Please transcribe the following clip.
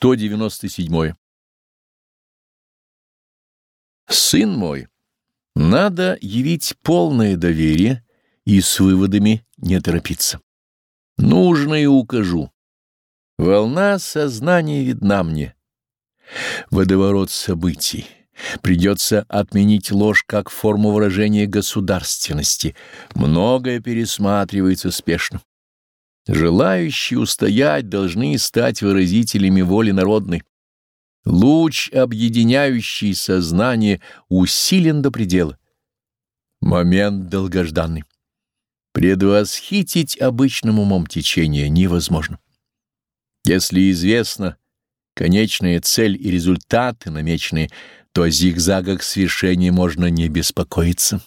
197. Сын мой, надо явить полное доверие и с выводами не торопиться. Нужно и укажу. Волна сознания видна мне. Водоворот событий. Придется отменить ложь как форму выражения государственности. Многое пересматривается спешно. Желающие устоять должны стать выразителями воли народной. Луч, объединяющий сознание, усилен до предела. Момент долгожданный. Предвосхитить обычным умом течение невозможно. Если известно конечная цель и результаты намеченные, то о зигзагах свершения можно не беспокоиться.